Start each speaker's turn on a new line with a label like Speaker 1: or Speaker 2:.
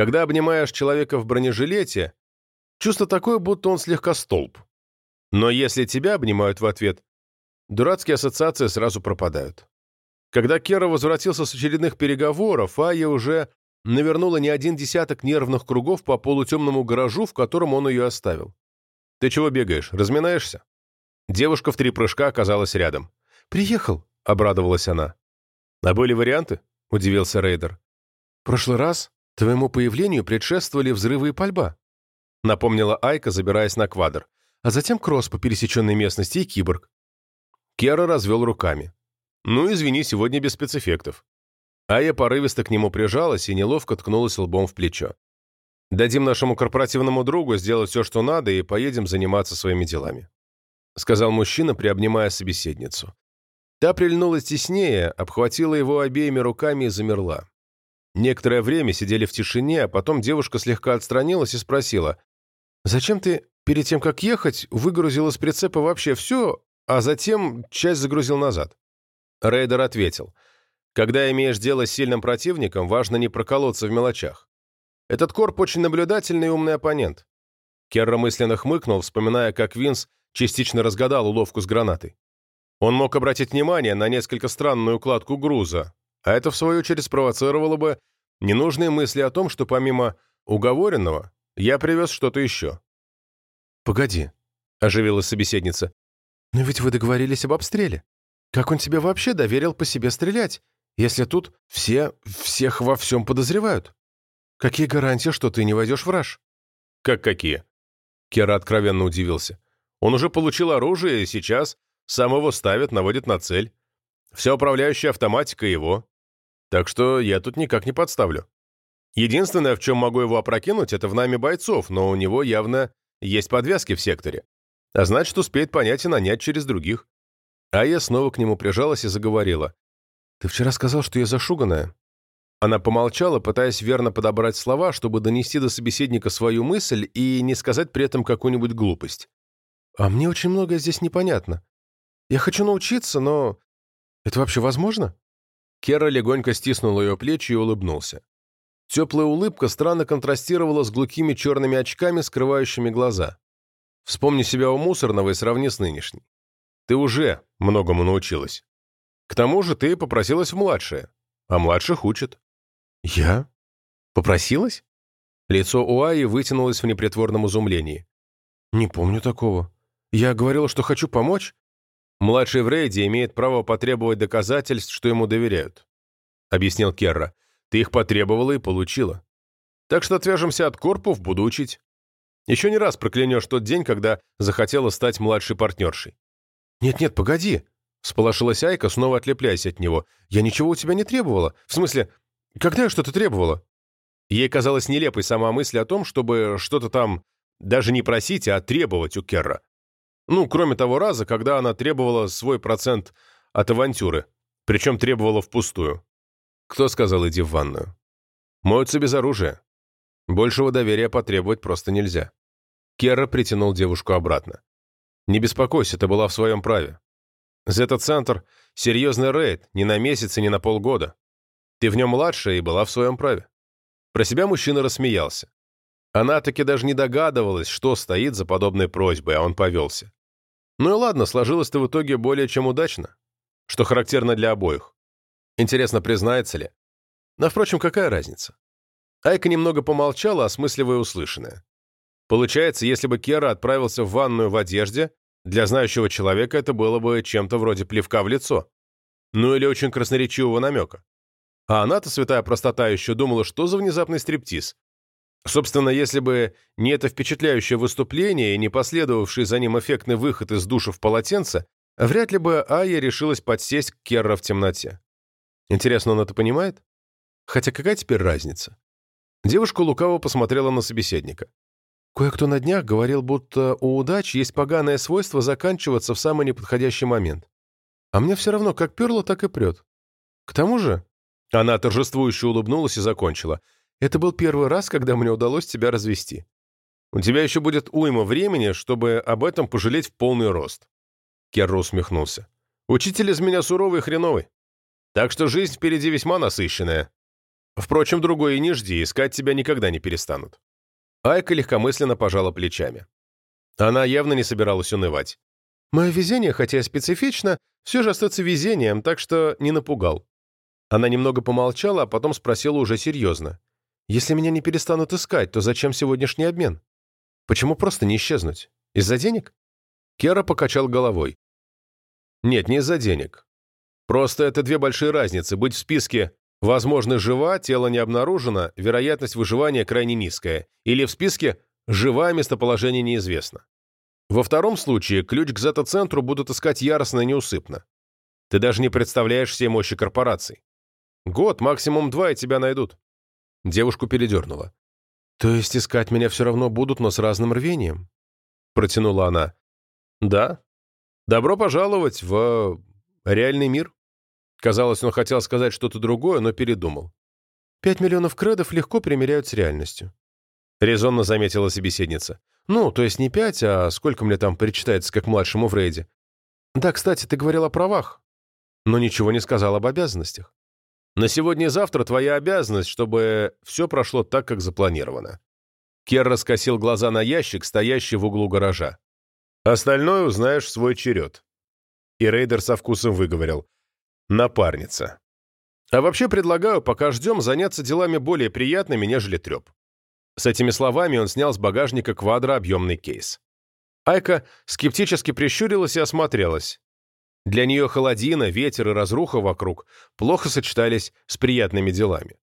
Speaker 1: Когда обнимаешь человека в бронежилете, чувство такое, будто он слегка столб. Но если тебя обнимают в ответ, дурацкие ассоциации сразу пропадают. Когда Кера возвратился с очередных переговоров, Ая уже навернула не один десяток нервных кругов по полутемному гаражу, в котором он ее оставил. «Ты чего бегаешь? Разминаешься?» Девушка в три прыжка оказалась рядом.
Speaker 2: «Приехал», —
Speaker 1: обрадовалась она. «А были варианты?» — удивился Рейдер.
Speaker 2: «В прошлый раз твоему появлению предшествовали взрывы и пальба», —
Speaker 1: напомнила Айка, забираясь на квадр.
Speaker 2: «А затем кросс по пересеченной местности и киборг».
Speaker 1: Кера развел руками. «Ну, извини, сегодня без спецэффектов». Ая порывисто к нему прижалась и неловко ткнулась лбом в плечо. «Дадим нашему корпоративному другу сделать все, что надо, и поедем заниматься своими делами», — сказал мужчина, приобнимая собеседницу. Та прильнула теснее, обхватила его обеими руками и замерла. Некоторое время сидели в тишине, а потом девушка слегка отстранилась и спросила, «Зачем ты, перед тем, как ехать, выгрузил из прицепа вообще все, а затем часть загрузил назад?» Рейдер ответил, «Когда имеешь дело с сильным противником, важно не проколоться в мелочах. Этот корп очень наблюдательный и умный оппонент». Керра мысленно хмыкнул, вспоминая, как Винс частично разгадал уловку с гранатой. Он мог обратить внимание на несколько странную укладку груза, а это, в свою очередь, спровоцировало бы ненужные мысли о том, что помимо уговоренного я привез что-то еще.
Speaker 2: «Погоди», — оживилась собеседница, «но ведь вы договорились об обстреле. Как он тебе вообще доверил по себе стрелять, если тут все всех во всем подозревают?» Какие гарантии, что ты не войдешь в раж?
Speaker 1: Как какие? Кера откровенно удивился. Он уже получил оружие и сейчас сам его ставит, наводит на цель. Вся управляющая автоматика его. Так что я тут никак не подставлю. Единственное, в чем могу его опрокинуть, это в нами бойцов, но у него явно есть подвязки в секторе. А значит, успеет понять и нанять через других. А я снова к нему прижалась и заговорила.
Speaker 2: «Ты вчера сказал, что я зашуганная.
Speaker 1: Она помолчала, пытаясь верно подобрать слова, чтобы донести до собеседника свою мысль и не сказать при этом какую-нибудь глупость.
Speaker 2: «А мне очень многое здесь непонятно. Я хочу научиться, но... Это вообще возможно?»
Speaker 1: Кера легонько стиснул ее плечи и улыбнулся. Теплая улыбка странно контрастировала с глухими черными очками, скрывающими глаза. Вспомни себя у мусорного и сравни с нынешней. Ты уже многому научилась. К тому же ты попросилась в младшее, а младших учат.
Speaker 2: «Я? Попросилась?»
Speaker 1: Лицо Уаи вытянулось в непритворном изумлении.
Speaker 2: «Не помню такого. Я говорила, что хочу помочь?»
Speaker 1: «Младший в рейде имеет право потребовать доказательств, что ему доверяют», — объяснил Керра. «Ты их потребовала и получила. Так что отвяжемся от корпов, буду учить. Еще не раз проклянешь тот день, когда захотела стать младшей партнершей».
Speaker 2: «Нет-нет, погоди», — сполошилась Айка, снова отлепляясь от него. «Я ничего у тебя не требовала. В смысле, когда я что-то требовала?»
Speaker 1: Ей казалась нелепой сама мысль о том, чтобы что-то там даже не просить, а требовать у Керра. Ну, кроме того раза, когда она требовала свой процент от авантюры, причем требовала впустую. Кто сказал «иди в ванную»? Моются без оружия. Большего доверия потребовать просто нельзя. Керра притянул девушку обратно. «Не беспокойся, ты была в своем праве. Зета-центр — серьезный рейд, не на месяц и не на полгода. Ты в нем младшая и была в своем праве». Про себя мужчина рассмеялся. Она таки даже не догадывалась, что стоит за подобной просьбой, а он повелся. Ну и ладно, сложилось-то в итоге более чем удачно, что характерно для обоих. Интересно, признается ли? Но, впрочем, какая разница? Айка немного помолчала, осмысливая услышанное. Получается, если бы Кера отправился в ванную в одежде, для знающего человека это было бы чем-то вроде плевка в лицо. Ну или очень красноречивого намека. А она-то, святая простота, еще думала, что за внезапный стриптиз. Собственно, если бы не это впечатляющее выступление и не последовавший за ним эффектный выход из душа в полотенце, вряд ли бы Ая решилась подсесть к Керра в темноте. Интересно, он это понимает? Хотя какая теперь разница? Девушка лукаво посмотрела на собеседника. Кое-кто на днях говорил, будто у удач есть поганое свойство заканчиваться в самый неподходящий момент. А мне все равно, как перло, так и прет. К тому же, она торжествующе улыбнулась и закончила. «Это был первый раз, когда мне удалось тебя развести. У тебя еще будет уйма времени, чтобы об этом пожалеть в полный рост». Керро усмехнулся. «Учитель из меня суровый и хреновый. Так что жизнь впереди весьма насыщенная». Впрочем, другой и не жди, искать тебя никогда не перестанут. Айка легкомысленно пожала плечами. Она явно не собиралась унывать. Мое везение, хотя и специфично, все же остается везением, так что не напугал. Она немного помолчала, а потом спросила уже серьезно. «Если меня не перестанут искать, то зачем сегодняшний обмен? Почему просто не исчезнуть? Из-за денег?» Кера покачал головой. «Нет, не из-за денег. Просто это две большие разницы. Быть в списке «возможно, жива, тело не обнаружено, вероятность выживания крайне низкая» или в списке «живая, местоположение неизвестно». Во втором случае ключ к зета-центру будут искать яростно и неусыпно. Ты даже не представляешь всей мощи корпораций. Год, максимум два, и тебя найдут. Девушку передернула. «То есть искать меня все равно будут, но с разным рвением?» Протянула она. «Да. Добро пожаловать в реальный мир». Казалось, он хотел сказать что-то другое, но передумал. «Пять миллионов кредов легко примеряют с реальностью», — резонно заметила собеседница. «Ну, то есть не пять, а сколько мне там причитается как младшему в рейде. Да, кстати, ты говорил о правах, но ничего не сказал об обязанностях. На сегодня и завтра твоя обязанность, чтобы все прошло так, как запланировано». Кер раскосил глаза на ящик, стоящий в углу гаража. «Остальное узнаешь в свой черед». И рейдер со вкусом выговорил. «Напарница». А вообще предлагаю, пока ждем, заняться делами более приятными, нежели треп. С этими словами он снял с багажника квадрообъемный кейс. Айка скептически прищурилась и осмотрелась. Для нее холодина, ветер и разруха вокруг плохо сочетались с приятными делами.